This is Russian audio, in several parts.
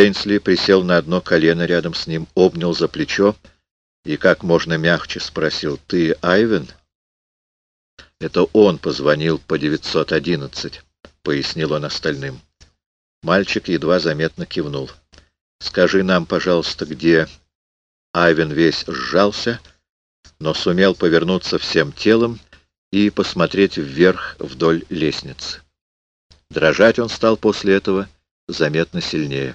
Эйнсли присел на одно колено рядом с ним, обнял за плечо и как можно мягче спросил, «Ты Айвен?» «Это он позвонил по 911», — пояснил он остальным. Мальчик едва заметно кивнул. «Скажи нам, пожалуйста, где...» Айвен весь сжался, но сумел повернуться всем телом и посмотреть вверх вдоль лестницы. Дрожать он стал после этого заметно сильнее.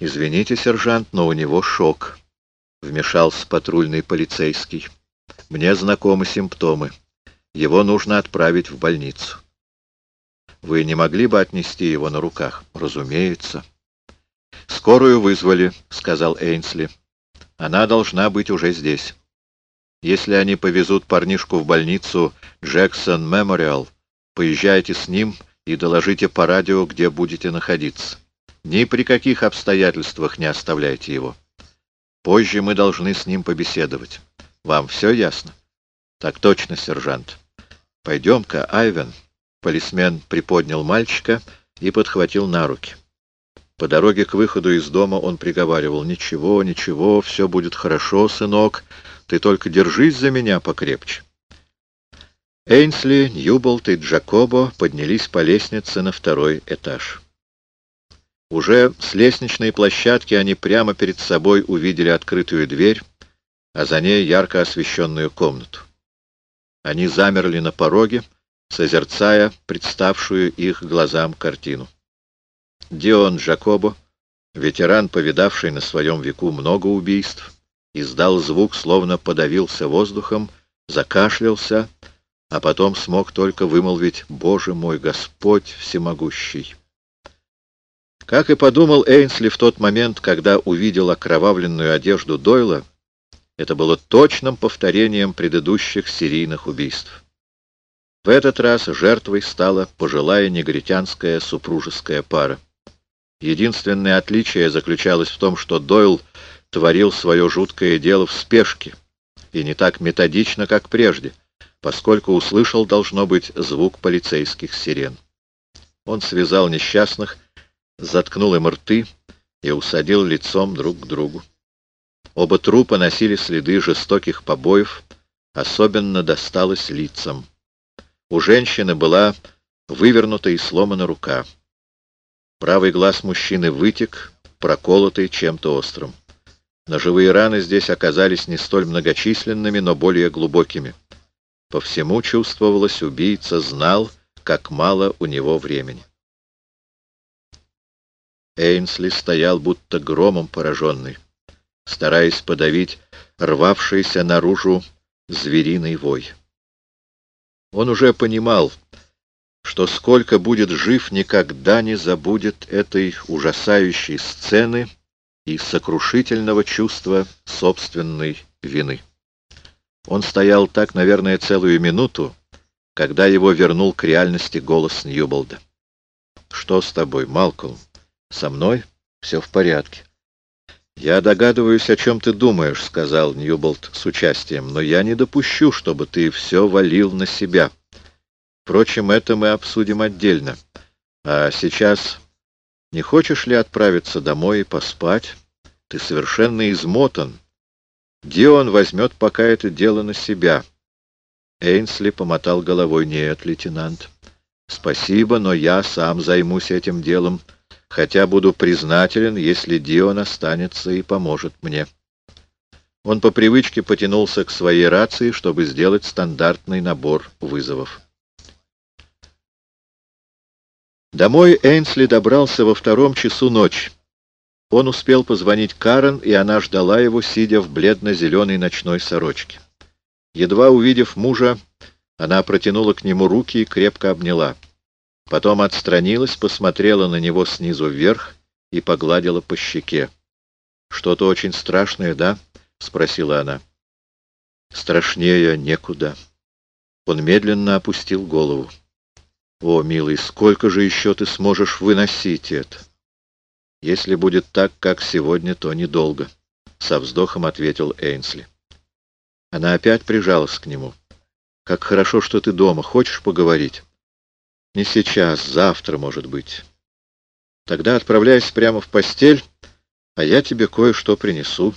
«Извините, сержант, но у него шок», — вмешался патрульный полицейский. «Мне знакомы симптомы. Его нужно отправить в больницу». «Вы не могли бы отнести его на руках?» «Разумеется». «Скорую вызвали», — сказал Эйнсли. «Она должна быть уже здесь. Если они повезут парнишку в больницу Джексон Мемориал, поезжайте с ним и доложите по радио, где будете находиться. Ни при каких обстоятельствах не оставляйте его. Позже мы должны с ним побеседовать. Вам все ясно? Так точно, сержант. Пойдем-ка, Айвен. Полисмен приподнял мальчика и подхватил на руки. По дороге к выходу из дома он приговаривал, «Ничего, ничего, все будет хорошо, сынок, ты только держись за меня покрепче». Эйнсли, Ньюболт и Джакобо поднялись по лестнице на второй этаж. Уже с лестничной площадки они прямо перед собой увидели открытую дверь, а за ней ярко освещенную комнату. Они замерли на пороге, созерцая представшую их глазам картину. Дион Джакобо, ветеран, повидавший на своем веку много убийств, издал звук, словно подавился воздухом, закашлялся, а потом смог только вымолвить «Боже мой, Господь всемогущий!» Как и подумал Эйнсли в тот момент, когда увидел окровавленную одежду Дойла, это было точным повторением предыдущих серийных убийств. В этот раз жертвой стала пожилая негритянская супружеская пара. Единственное отличие заключалось в том, что Дойл творил свое жуткое дело в спешке и не так методично, как прежде, поскольку услышал, должно быть, звук полицейских сирен. Он связал несчастных, заткнул им рты и усадил лицом друг к другу. Оба трупа носили следы жестоких побоев, особенно досталось лицам. У женщины была вывернута и сломана рука. Правый глаз мужчины вытек, проколотый чем-то острым. Ножевые раны здесь оказались не столь многочисленными, но более глубокими. По всему чувствовалось, убийца знал, как мало у него времени. Эйнсли стоял будто громом пораженный, стараясь подавить рвавшийся наружу звериный вой. Он уже понимал, что сколько будет жив, никогда не забудет этой ужасающей сцены и сокрушительного чувства собственной вины. Он стоял так, наверное, целую минуту, когда его вернул к реальности голос Ньюболда. «Что с тобой, Малкольм?» «Со мной все в порядке». «Я догадываюсь, о чем ты думаешь», — сказал Ньюболт с участием, «но я не допущу, чтобы ты все валил на себя. Впрочем, это мы обсудим отдельно. А сейчас не хочешь ли отправиться домой и поспать? Ты совершенно измотан. Дион возьмет пока это дело на себя». Эйнсли помотал головой. «Нет, лейтенант, спасибо, но я сам займусь этим делом» хотя буду признателен, если Дион останется и поможет мне. Он по привычке потянулся к своей рации, чтобы сделать стандартный набор вызовов. Домой Эйнсли добрался во втором часу ночи. Он успел позвонить Карен, и она ждала его, сидя в бледно-зеленой ночной сорочке. Едва увидев мужа, она протянула к нему руки и крепко обняла. Потом отстранилась, посмотрела на него снизу вверх и погладила по щеке. «Что-то очень страшное, да?» — спросила она. «Страшнее некуда». Он медленно опустил голову. «О, милый, сколько же еще ты сможешь выносить это?» «Если будет так, как сегодня, то недолго», — со вздохом ответил Эйнсли. Она опять прижалась к нему. «Как хорошо, что ты дома. Хочешь поговорить?» Не сейчас, завтра, может быть. Тогда отправляйся прямо в постель, а я тебе кое-что принесу.